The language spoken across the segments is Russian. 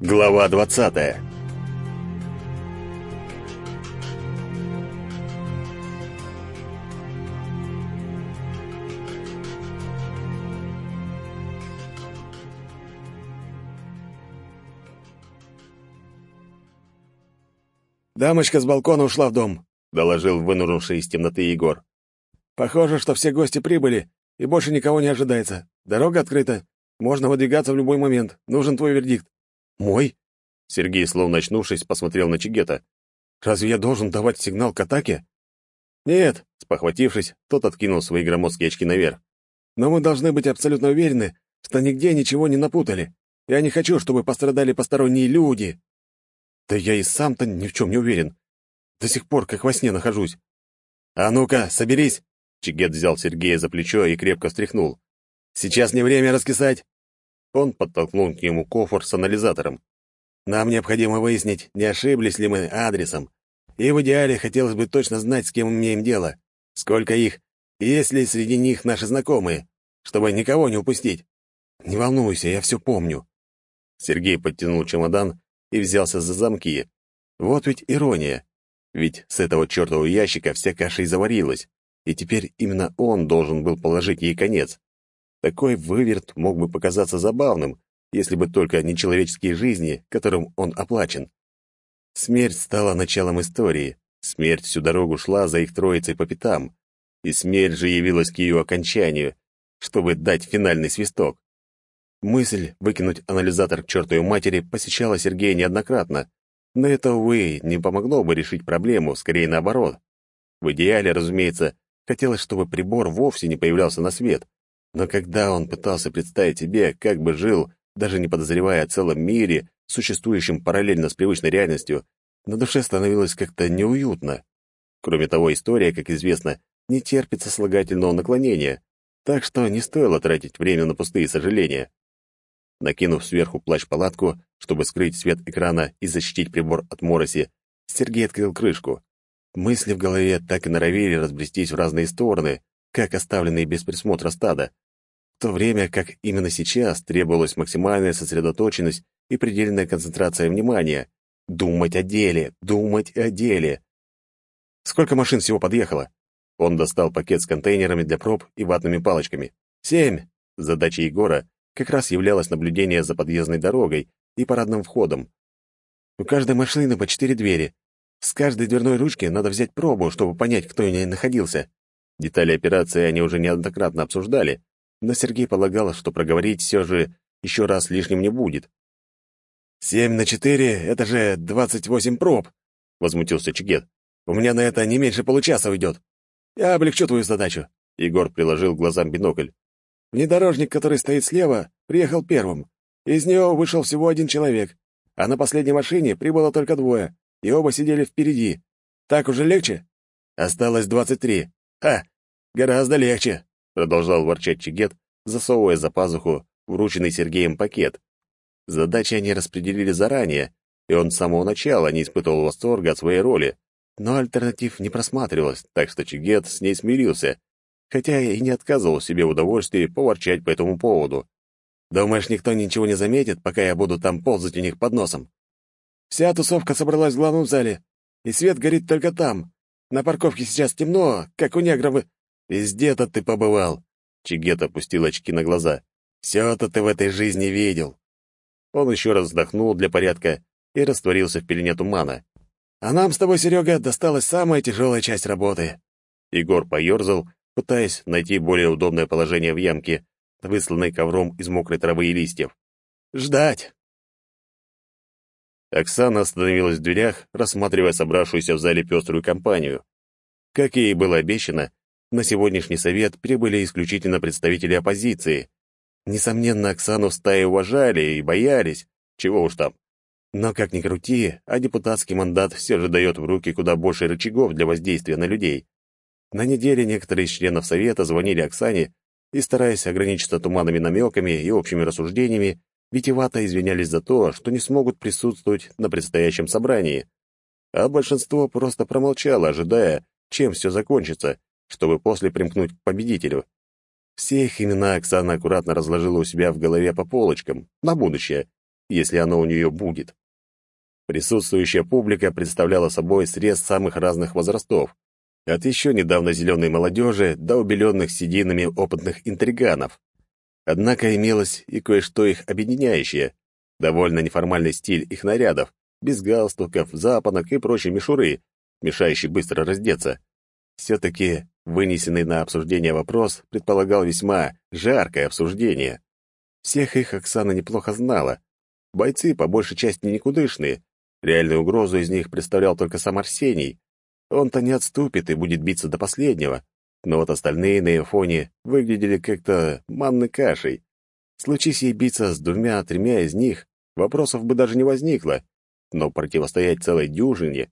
Глава двадцатая «Дамочка с балкона ушла в дом», — доложил вынурнувший из темноты Егор. «Похоже, что все гости прибыли, и больше никого не ожидается. Дорога открыта. Можно выдвигаться в любой момент. Нужен твой вердикт». «Мой?» Сергей, словно очнувшись, посмотрел на Чигета. «Разве я должен давать сигнал к атаке?» «Нет», — спохватившись, тот откинул свои громоздкие очки наверх. «Но мы должны быть абсолютно уверены, что нигде ничего не напутали. Я не хочу, чтобы пострадали посторонние люди». Да я и сам-то ни в чем не уверен. До сих пор как во сне нахожусь. А ну-ка, соберись. Чигет взял Сергея за плечо и крепко встряхнул. Сейчас не время раскисать. Он подтолкнул к нему кофр с анализатором. Нам необходимо выяснить, не ошиблись ли мы адресом. И в идеале хотелось бы точно знать, с кем имеем дело. Сколько их, и есть ли среди них наши знакомые, чтобы никого не упустить. Не волнуйся, я все помню. Сергей подтянул чемодан и взялся за замки. Вот ведь ирония. Ведь с этого чертового ящика вся каша и заварилась, и теперь именно он должен был положить ей конец. Такой выверт мог бы показаться забавным, если бы только не человеческие жизни, которым он оплачен. Смерть стала началом истории. Смерть всю дорогу шла за их троицей по пятам, и смерть же явилась к ее окончанию, чтобы дать финальный свисток. Мысль выкинуть анализатор к чертовой матери посещала Сергея неоднократно, но это, увы, не помогло бы решить проблему, скорее наоборот. В идеале, разумеется, хотелось, чтобы прибор вовсе не появлялся на свет, но когда он пытался представить себе, как бы жил, даже не подозревая о целом мире, существующем параллельно с привычной реальностью, на душе становилось как-то неуютно. Кроме того, история, как известно, не терпит сослагательного наклонения, так что не стоило тратить время на пустые сожаления. Накинув сверху плащ-палатку, чтобы скрыть свет экрана и защитить прибор от мороси, Сергей открыл крышку. Мысли в голове так и норовили разбрестись в разные стороны, как оставленные без присмотра стада, в то время как именно сейчас требовалась максимальная сосредоточенность и предельная концентрация внимания. Думать о деле, думать о деле. Сколько машин всего подъехало? Он достал пакет с контейнерами для проб и ватными палочками. Семь. Задача Егора как раз являлось наблюдение за подъездной дорогой и парадным входом. У каждой машины по четыре двери. С каждой дверной ручки надо взять пробу, чтобы понять, кто в ней находился. Детали операции они уже неоднократно обсуждали, но Сергей полагал, что проговорить все же еще раз лишним не будет. «Семь на четыре — это же двадцать восемь проб!» — возмутился Чигет. «У меня на это не меньше получаса уйдет. Я облегчу твою задачу». Егор приложил глазам бинокль. Внедорожник, который стоит слева, приехал первым. Из него вышел всего один человек, а на последней машине прибыло только двое, и оба сидели впереди. Так уже легче? Осталось двадцать три. Ха! Гораздо легче, продолжал ворчать Чигет, засовывая за пазуху врученный Сергеем пакет. Задачи они распределили заранее, и он с самого начала не испытывал восторга от своей роли, но альтернатив не просматривалось, так что Чигет с ней смирился хотя и не отказывал себе в удовольствии поворчать по этому поводу. Думаешь, никто ничего не заметит, пока я буду там ползать у них под носом? Вся тусовка собралась в главном зале, и свет горит только там. На парковке сейчас темно, как у негров. Везде-то ты побывал. Чигет опустил очки на глаза. Все-то ты в этой жизни видел. Он еще раз вздохнул для порядка и растворился в пелене тумана. А нам с тобой, Серега, досталась самая тяжелая часть работы. Егор поерзал пытаясь найти более удобное положение в ямке, высланной ковром из мокрой травы и листьев. «Ждать!» Оксана остановилась в дверях, рассматривая собравшуюся в зале пеструю компанию. Как ей было обещано, на сегодняшний совет прибыли исключительно представители оппозиции. Несомненно, Оксану в стае уважали и боялись, чего уж там. Но как ни крути, а депутатский мандат все же дает в руки куда больше рычагов для воздействия на людей. На неделе некоторые из членов Совета звонили Оксане и, стараясь ограничиться туманными намеками и общими рассуждениями, витивато извинялись за то, что не смогут присутствовать на предстоящем собрании. А большинство просто промолчало, ожидая, чем все закончится, чтобы после примкнуть к победителю. Все их имена Оксана аккуратно разложила у себя в голове по полочкам, на будущее, если оно у нее будет. Присутствующая публика представляла собой срез самых разных возрастов, от еще недавно зеленой молодежи до убеленных сединами опытных интриганов. Однако имелось и кое-что их объединяющее, довольно неформальный стиль их нарядов, без галстуков, запонок и прочей мишуры, мешающий быстро раздеться. Все-таки вынесенный на обсуждение вопрос предполагал весьма жаркое обсуждение. Всех их Оксана неплохо знала. Бойцы по большей части никудышные. Реальную угрозу из них представлял только сам Арсений. Он-то не отступит и будет биться до последнего. Но вот остальные на ее фоне выглядели как-то манной кашей. Случись ей биться с двумя-тремя из них, вопросов бы даже не возникло. Но противостоять целой дюжине...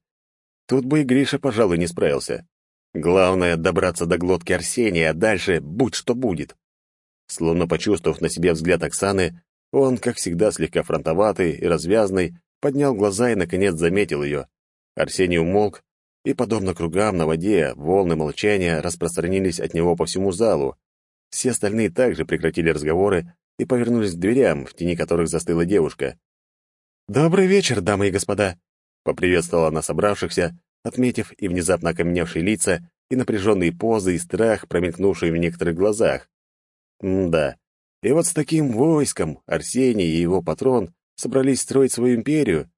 Тут бы и Гриша, пожалуй, не справился. Главное — добраться до глотки Арсения, а дальше будь что будет. Словно почувствовав на себе взгляд Оксаны, он, как всегда, слегка фронтоватый и развязный, поднял глаза и, наконец, заметил ее. Арсений умолк, и, подобно кругам на воде, волны молчания распространились от него по всему залу. Все остальные также прекратили разговоры и повернулись к дверям, в тени которых застыла девушка. «Добрый вечер, дамы и господа!» — поприветствовала она собравшихся, отметив и внезапно окаменевшие лица, и напряженные позы, и страх, промелькнувший в некоторых глазах. М да, и вот с таким войском Арсений и его патрон собрались строить свою империю.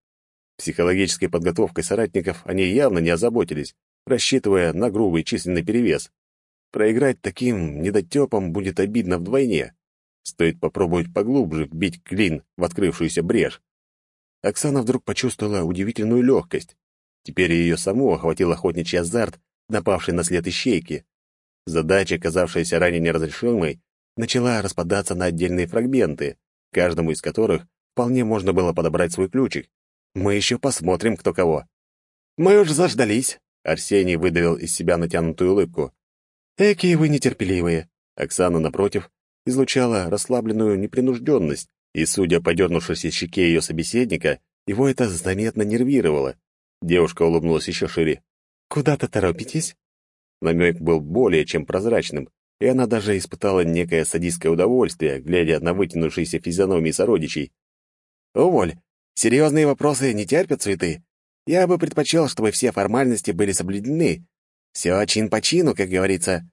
Психологической подготовкой соратников они явно не озаботились, рассчитывая на грубый численный перевес. Проиграть таким недотепом будет обидно вдвойне. Стоит попробовать поглубже вбить клин в открывшуюся брешь. Оксана вдруг почувствовала удивительную легкость. Теперь ее саму охватил охотничий азарт, напавший на след ищейки. Задача, казавшаяся ранее неразрешимой, начала распадаться на отдельные фрагменты, каждому из которых вполне можно было подобрать свой ключик. Мы еще посмотрим, кто кого. «Мы уж заждались», — Арсений выдавил из себя натянутую улыбку. «Экие вы нетерпеливые». Оксана, напротив, излучала расслабленную непринужденность, и, судя по дернувшейся щеке ее собеседника, его это заметно нервировало. Девушка улыбнулась еще шире. «Куда-то торопитесь?» Намек был более чем прозрачным, и она даже испытала некое садистское удовольствие, глядя на вытянувшиеся физиономии сородичей. «Уволь, серьезные вопросы не терпят цветы. Я бы предпочел, чтобы все формальности были соблюдены. Все чин по чину, как говорится».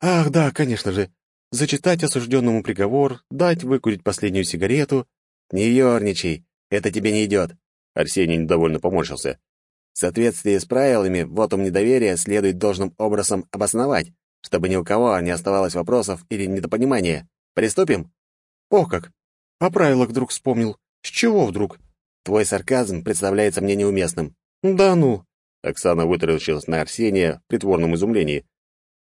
«Ах, да, конечно же зачитать осужденному приговор, дать выкурить последнюю сигарету. «Не ерничай, это тебе не идет», — Арсений недовольно поморщился. «В соответствии с правилами, вотум недоверия следует должным образом обосновать, чтобы ни у кого не оставалось вопросов или недопонимания. Приступим?» «О как! О правилах вдруг вспомнил. С чего вдруг?» «Твой сарказм представляется мне неуместным». «Да ну!» Оксана вытаращилась на Арсения в притворном изумлении.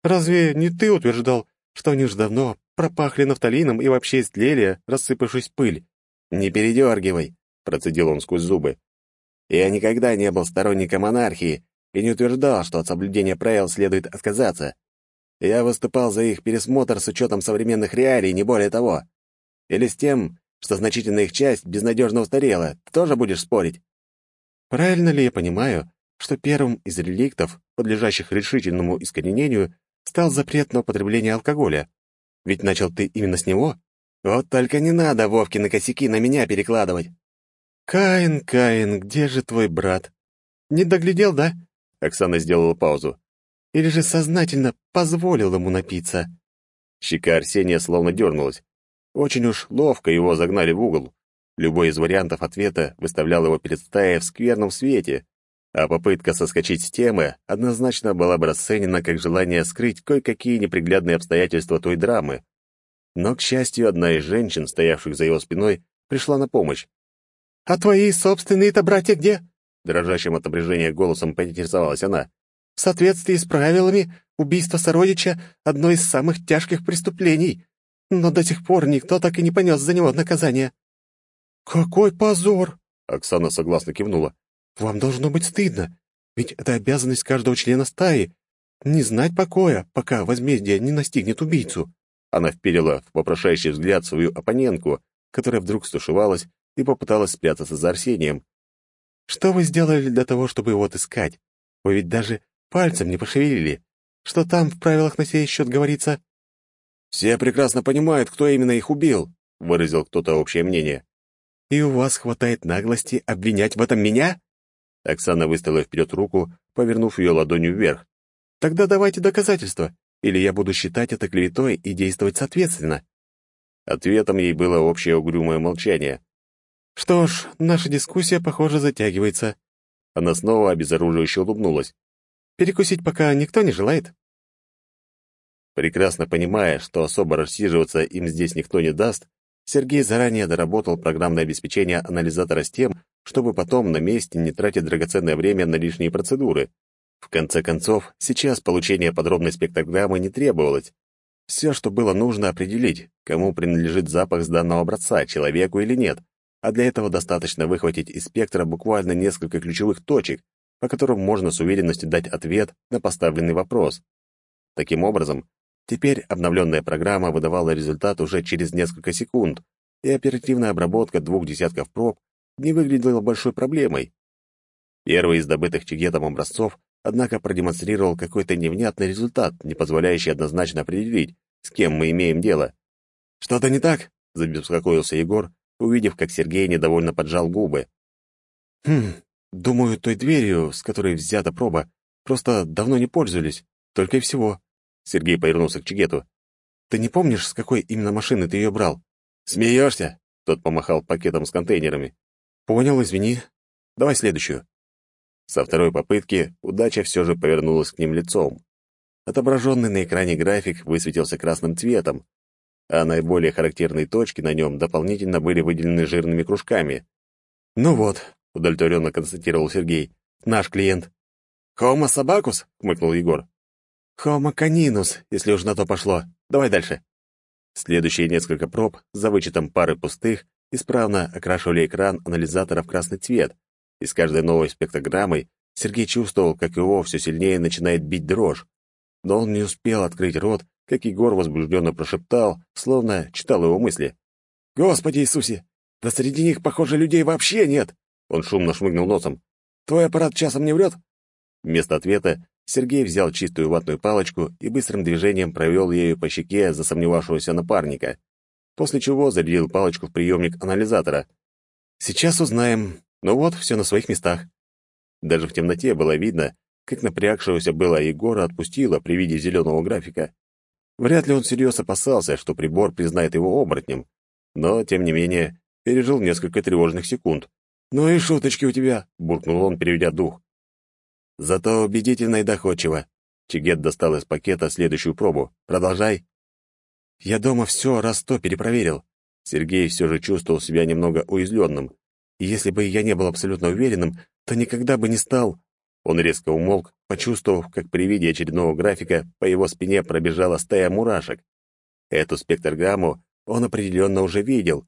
«Разве не ты утверждал, что они уж давно пропахли нафталином и вообще истлели, рассыпавшись пыль. «Не передергивай», — процедил он сквозь зубы. «Я никогда не был сторонником монархии и не утверждал, что от соблюдения правил следует отказаться. Я выступал за их пересмотр с учетом современных реалий, не более того. Или с тем, что значительная их часть безнадежно устарела. Ты тоже будешь спорить?» «Правильно ли я понимаю, что первым из реликтов, подлежащих решительному искоренению, стал запрет на употребление алкоголя. Ведь начал ты именно с него? Вот только не надо Вовкины косяки на меня перекладывать. Каин, Каин, где же твой брат? Не доглядел, да? Оксана сделала паузу. Или же сознательно позволил ему напиться? Щека Арсения словно дернулась. Очень уж ловко его загнали в угол. Любой из вариантов ответа выставлял его перед стаей в скверном свете, а попытка соскочить с темы однозначно была бы расценена как желание скрыть кое-какие неприглядные обстоятельства той драмы. Но, к счастью, одна из женщин, стоявших за его спиной, пришла на помощь. «А твои собственные-то братья где?» Дрожащим от напряжения голосом поинтересовалась она. «В соответствии с правилами, убийство сородича — одно из самых тяжких преступлений, но до сих пор никто так и не понес за него наказание». «Какой позор!» — Оксана согласно кивнула. Вам должно быть стыдно, ведь это обязанность каждого члена стаи — не знать покоя, пока возмездие не настигнет убийцу». Она вперила в попрошающий взгляд свою оппонентку, которая вдруг стушевалась и попыталась спрятаться за Арсением. «Что вы сделали для того, чтобы его отыскать? Вы ведь даже пальцем не пошевелили. Что там в правилах на сей счет говорится?» «Все прекрасно понимают, кто именно их убил», — выразил кто-то общее мнение. «И у вас хватает наглости обвинять в этом меня?» Оксана выставила вперед руку, повернув ее ладонью вверх. «Тогда давайте доказательства, или я буду считать это клеветой и действовать соответственно». Ответом ей было общее угрюмое молчание. «Что ж, наша дискуссия, похоже, затягивается». Она снова обезоруживающе улыбнулась. «Перекусить пока никто не желает?» Прекрасно понимая, что особо рассиживаться им здесь никто не даст, Сергей заранее доработал программное обеспечение анализатора с тем, чтобы потом на месте не тратить драгоценное время на лишние процедуры. В конце концов, сейчас получение подробной спектрограммы не требовалось. Все, что было нужно определить, кому принадлежит запах с данного образца, человеку или нет, а для этого достаточно выхватить из спектра буквально несколько ключевых точек, по которым можно с уверенностью дать ответ на поставленный вопрос. Таким образом, теперь обновленная программа выдавала результат уже через несколько секунд, и оперативная обработка двух десятков проб не выглядела большой проблемой. Первый из добытых Чигетом образцов, однако, продемонстрировал какой-то невнятный результат, не позволяющий однозначно определить, с кем мы имеем дело. «Что-то не так?» — забеспокоился Егор, увидев, как Сергей недовольно поджал губы. «Хм, думаю, той дверью, с которой взята проба, просто давно не пользовались, только и всего». Сергей повернулся к Чигету. «Ты не помнишь, с какой именно машины ты ее брал?» «Смеешься?» — тот помахал пакетом с контейнерами. «Понял, извини. Давай следующую». Со второй попытки удача все же повернулась к ним лицом. Отображенный на экране график высветился красным цветом, а наиболее характерные точки на нем дополнительно были выделены жирными кружками. «Ну вот», — удовлетворенно констатировал Сергей, — «наш клиент». «Хомо собакус?» — хмыкнул Егор. «Хомо канинус, если уж на то пошло. Давай дальше». Следующие несколько проб, за вычетом пары пустых, исправно окрашивали экран анализатора в красный цвет, и с каждой новой спектрограммой Сергей чувствовал, как его все сильнее начинает бить дрожь. Но он не успел открыть рот, как Егор возбужденно прошептал, словно читал его мысли. «Господи Иисусе! Да среди них, похоже, людей вообще нет!» Он шумно шмыгнул носом. «Твой аппарат часом не врет?» Вместо ответа Сергей взял чистую ватную палочку и быстрым движением провел ею по щеке засомневавшегося напарника, после чего зарядил палочку в приемник анализатора. «Сейчас узнаем. Ну вот, все на своих местах». Даже в темноте было видно, как напрягшегося было Егора отпустило при виде зеленого графика. Вряд ли он всерьез опасался, что прибор признает его оборотнем, но, тем не менее, пережил несколько тревожных секунд. «Ну и шуточки у тебя», — буркнул он, переведя дух. Зато убедительно и доходчиво. Чигет достал из пакета следующую пробу. Продолжай. Я дома все раз сто перепроверил. Сергей все же чувствовал себя немного уязвленным. И если бы я не был абсолютно уверенным, то никогда бы не стал... Он резко умолк, почувствовав, как при виде очередного графика по его спине пробежала стая мурашек. Эту спектрограмму он определенно уже видел,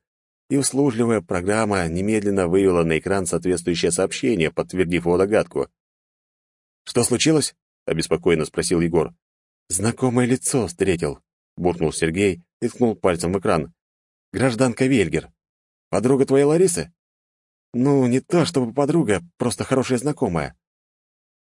и услужливая программа немедленно вывела на экран соответствующее сообщение, подтвердив его догадку. «Что случилось?» — обеспокоенно спросил Егор. «Знакомое лицо встретил», — буркнул Сергей и ткнул пальцем в экран. «Гражданка Вельгер. Подруга твоей Ларисы?» «Ну, не то чтобы подруга, просто хорошая знакомая».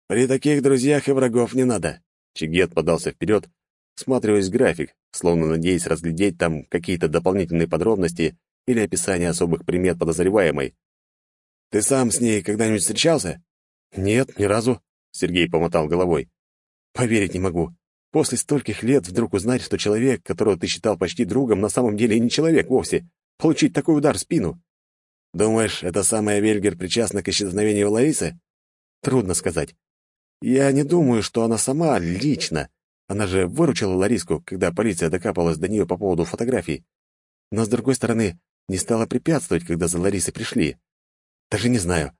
«При таких друзьях и врагов не надо». Чигет подался вперед, всматриваясь в график, словно надеясь разглядеть там какие-то дополнительные подробности или описание особых примет подозреваемой. «Ты сам с ней когда-нибудь встречался?» «Нет, ни разу», Сергей помотал головой. Поверить не могу. После стольких лет вдруг узнать, что человек, которого ты считал почти другом, на самом деле не человек вовсе. Получить такой удар в спину. Думаешь, эта самая Вельгер причастна к исчезновению Ларисы? Трудно сказать. Я не думаю, что она сама лично. Она же выручила Лариску, когда полиция докапалась до нее по поводу фотографий. Но, с другой стороны, не стала препятствовать, когда за Ларисой пришли. Даже не знаю,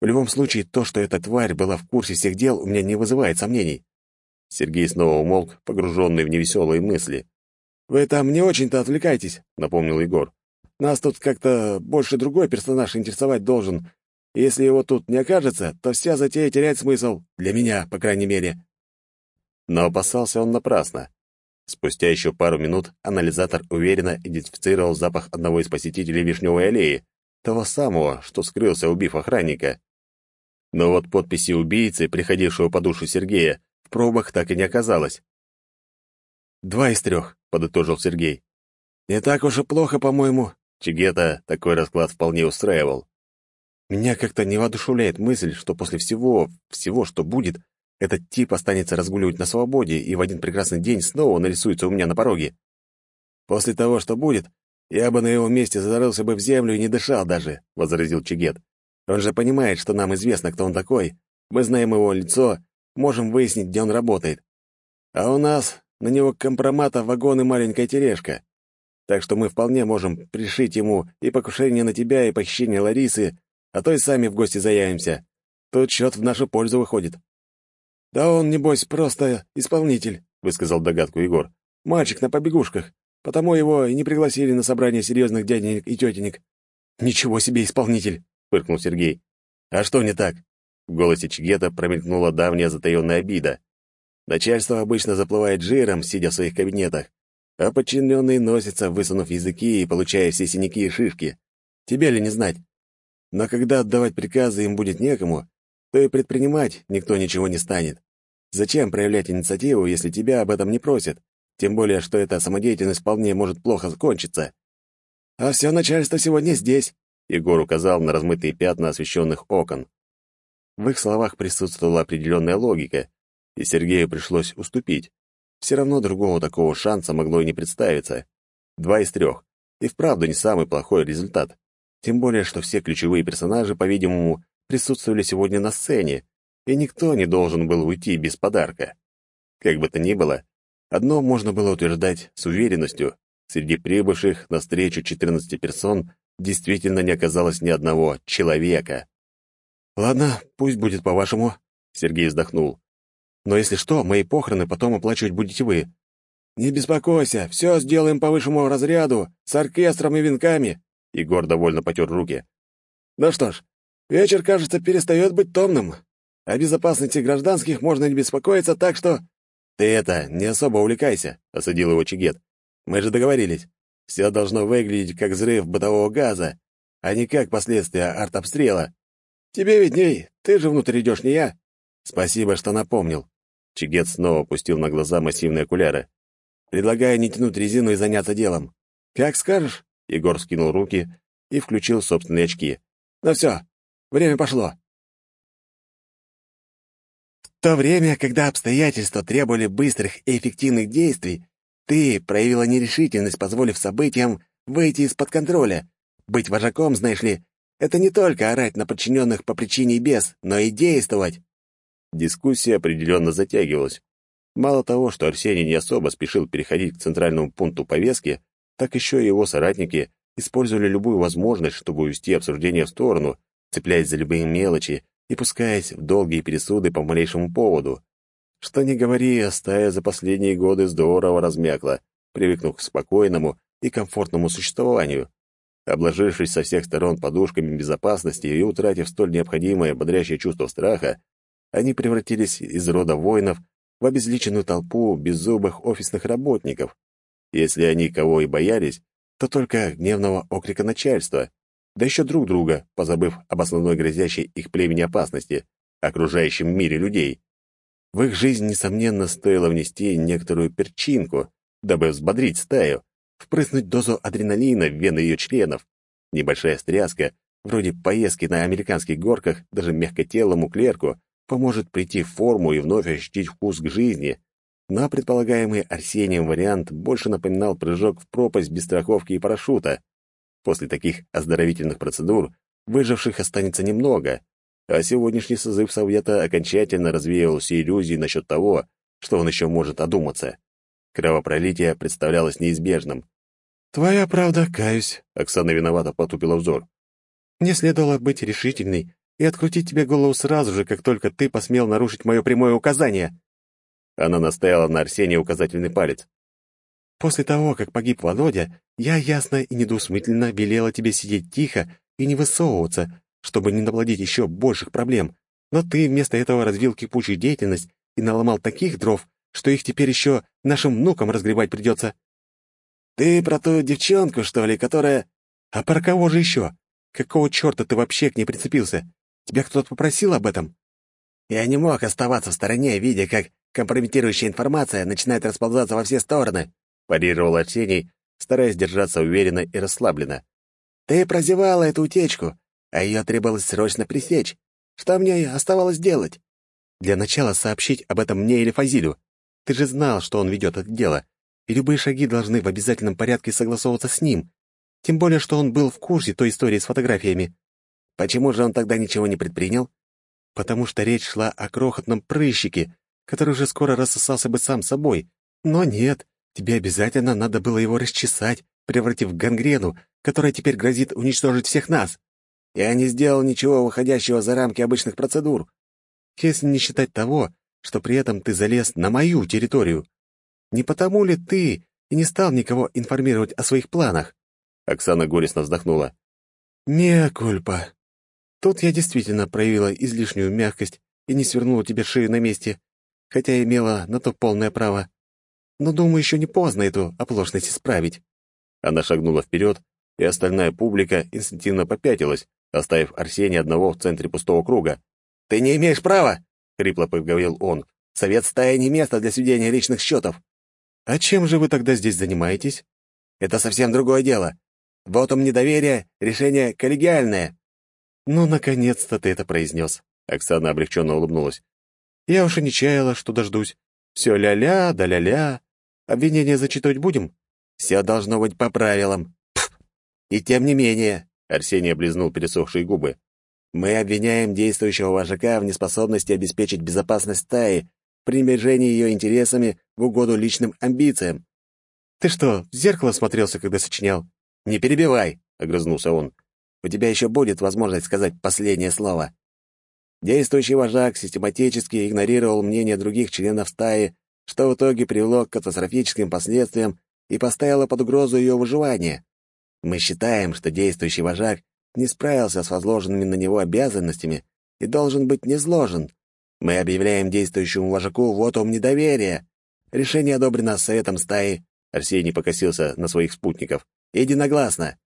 в любом случае, то, что эта тварь была в курсе всех дел, у меня не вызывает сомнений. Сергей снова умолк, погруженный в невеселые мысли. «Вы там не очень-то отвлекайтесь», — напомнил Егор. «Нас тут как-то больше другой персонаж интересовать должен. Если его тут не окажется, то вся затея теряет смысл. Для меня, по крайней мере». Но опасался он напрасно. Спустя еще пару минут анализатор уверенно идентифицировал запах одного из посетителей Вишневой аллеи, того самого, что скрылся, убив охранника. Но вот подписи убийцы, приходившего по душу Сергея, в пробах так и не оказалось. «Два из трех», — подытожил Сергей. «Не так уж и плохо, по-моему. Чигета такой расклад вполне устраивал. Меня как-то не воодушевляет мысль, что после всего, всего, что будет, этот тип останется разгуливать на свободе и в один прекрасный день снова нарисуется у меня на пороге. После того, что будет, я бы на его месте зарылся бы в землю и не дышал даже, — возразил Чигет. Он же понимает, что нам известно, кто он такой. Мы знаем его лицо, можем выяснить, где он работает. А у нас на него компромата вагон и маленькая тележка. Так что мы вполне можем пришить ему и покушение на тебя, и похищение Ларисы, а то и сами в гости заявимся. Тут счет в нашу пользу выходит». «Да он, небось, просто исполнитель», — высказал догадку Егор. «Мальчик на побегушках, потому его и не пригласили на собрание серьезных дяденек и тетенек». «Ничего себе исполнитель!» — фыркнул Сергей. «А что не так?» В голосе Чигета промелькнула давняя затаённая обида. Начальство обычно заплывает жиром, сидя в своих кабинетах, а подчиненные носятся, высунув языки и получая все синяки и шишки. Тебе ли не знать? Но когда отдавать приказы им будет некому, то и предпринимать никто ничего не станет. Зачем проявлять инициативу, если тебя об этом не просят? Тем более, что эта самодеятельность вполне может плохо закончиться. А все начальство сегодня здесь, Егор указал на размытые пятна освещенных окон. В их словах присутствовала определенная логика, и Сергею пришлось уступить. Все равно другого такого шанса могло и не представиться. Два из трех. И вправду не самый плохой результат. Тем более, что все ключевые персонажи, по-видимому, присутствовали сегодня на сцене, и никто не должен был уйти без подарка. Как бы то ни было, одно можно было утверждать с уверенностью. Среди прибывших на встречу 14 персон действительно не оказалось ни одного человека. «Ладно, пусть будет по-вашему», — Сергей вздохнул. «Но если что, мои похороны потом оплачивать будете вы». «Не беспокойся, все сделаем по высшему разряду, с оркестром и венками», Егор довольно потер руки. «Ну что ж, вечер, кажется, перестает быть томным. О безопасности гражданских можно не беспокоиться, так что...» «Ты это, не особо увлекайся», — осадил его Чигет. «Мы же договорились. Все должно выглядеть как взрыв бытового газа, а не как последствия артобстрела. Тебе видней, ты же внутрь идешь, не я. Спасибо, что напомнил. Чигет снова опустил на глаза массивные окуляры. Предлагаю не тянуть резину и заняться делом. Как скажешь. Егор скинул руки и включил собственные очки. Ну все, время пошло. В то время, когда обстоятельства требовали быстрых и эффективных действий, ты проявила нерешительность, позволив событиям выйти из-под контроля. Быть вожаком, знаешь ли, это не только орать на подчиненных по причине бес, но и действовать. Дискуссия определенно затягивалась. Мало того, что Арсений не особо спешил переходить к центральному пункту повестки, так еще и его соратники использовали любую возможность, чтобы увести обсуждение в сторону, цепляясь за любые мелочи и пускаясь в долгие пересуды по малейшему поводу. Что ни говори, а стая за последние годы здорово размякла, привыкнув к спокойному и комфортному существованию. Обложившись со всех сторон подушками безопасности и утратив столь необходимое бодрящее чувство страха, они превратились из рода воинов в обезличенную толпу беззубых офисных работников. Если они кого и боялись, то только гневного окрика начальства, да еще друг друга, позабыв об основной грозящей их племени опасности, окружающем мире людей. В их жизнь, несомненно, стоило внести некоторую перчинку, дабы взбодрить стаю, впрыснуть дозу адреналина в вены ее членов. Небольшая стряска, вроде поездки на американских горках, даже мягкотелому клерку, поможет прийти в форму и вновь ощутить вкус к жизни. Но предполагаемый Арсением вариант больше напоминал прыжок в пропасть без страховки и парашюта. После таких оздоровительных процедур выживших останется немного, а сегодняшний созыв Совета окончательно развеял все иллюзии насчет того, что он еще может одуматься. Кровопролитие представлялось неизбежным. «Твоя правда, каюсь», — Оксана виновато потупила взор. «Мне следовало быть решительной и открутить тебе голову сразу же, как только ты посмел нарушить мое прямое указание». Она настояла на Арсении указательный палец. «После того, как погиб Володя, я ясно и недвусмысленно велела тебе сидеть тихо и не высовываться, чтобы не наплодить еще больших проблем. Но ты вместо этого развил кипучую деятельность и наломал таких дров, что их теперь еще нашим внукам разгребать придется. Ты про ту девчонку, что ли, которая... А про кого же еще? Какого черта ты вообще к ней прицепился? Тебя кто-то попросил об этом? Я не мог оставаться в стороне, видя, как компрометирующая информация начинает расползаться во все стороны, парировал Арсений, стараясь держаться уверенно и расслабленно. Ты прозевала эту утечку, а ее требовалось срочно пресечь. Что мне оставалось делать? Для начала сообщить об этом мне или Фазилю. Ты же знал, что он ведет это дело, и любые шаги должны в обязательном порядке согласовываться с ним. Тем более, что он был в курсе той истории с фотографиями. Почему же он тогда ничего не предпринял? Потому что речь шла о крохотном прыщике, который уже скоро рассосался бы сам собой. Но нет, тебе обязательно надо было его расчесать, превратив в гангрену, которая теперь грозит уничтожить всех нас. Я не сделал ничего выходящего за рамки обычных процедур. Если не считать того, что при этом ты залез на мою территорию. Не потому ли ты и не стал никого информировать о своих планах?» Оксана горестно вздохнула. «Не, Кульпа. Тут я действительно проявила излишнюю мягкость и не свернула тебе шею на месте, хотя имела на то полное право. Но, думаю, еще не поздно эту оплошность исправить». Она шагнула вперед, и остальная публика инстинктивно попятилась, оставив Арсения одного в центре пустого круга. «Ты не имеешь права!» — хрипло поговорил он. «Совет стаи не место для сведения личных счетов». «А чем же вы тогда здесь занимаетесь?» «Это совсем другое дело. Вот Вотум недоверия — решение коллегиальное». «Ну, наконец-то ты это произнес», — Оксана облегченно улыбнулась. «Я уж и не чаяла, что дождусь. Все ля-ля, да ля-ля. Обвинения зачитывать будем?» «Все должно быть по правилам». Пф. «И тем не менее», — Арсений облизнул пересохшие губы, «мы обвиняем действующего вожака в неспособности обеспечить безопасность стаи, пренебрежении ее интересами в угоду личным амбициям». «Ты что, в зеркало смотрелся, когда сочинял?» «Не перебивай», — огрызнулся он. «У тебя еще будет возможность сказать последнее слово». Действующий вожак систематически игнорировал мнение других членов стаи, что в итоге привело к катастрофическим последствиям и поставило под угрозу ее выживание. Мы считаем, что действующий вожак не справился с возложенными на него обязанностями и должен быть низложен. Мы объявляем действующему вожаку вотум недоверия. Решение одобрено Советом стаи. Арсений покосился на своих спутников. Единогласно.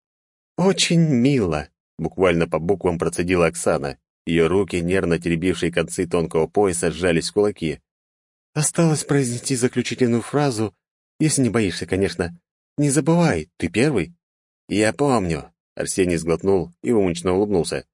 Очень мило, буквально по буквам процедила Оксана. Ее руки, нервно теребившие концы тонкого пояса, сжались в кулаки. Осталось произнести заключительную фразу, если не боишься, конечно. Не забывай, ты первый. Я помню. Арсений сглотнул и умнично улыбнулся.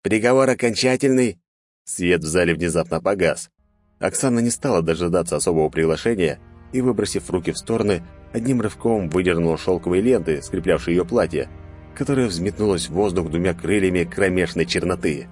Приговор окончательный. Свет в зале внезапно погас. Оксана не стала дожидаться особого приглашения и, выбросив руки в стороны, одним рывком выдернула шелковые ленты, скреплявшие ее платье, которое взметнулось в воздух двумя крыльями кромешной черноты.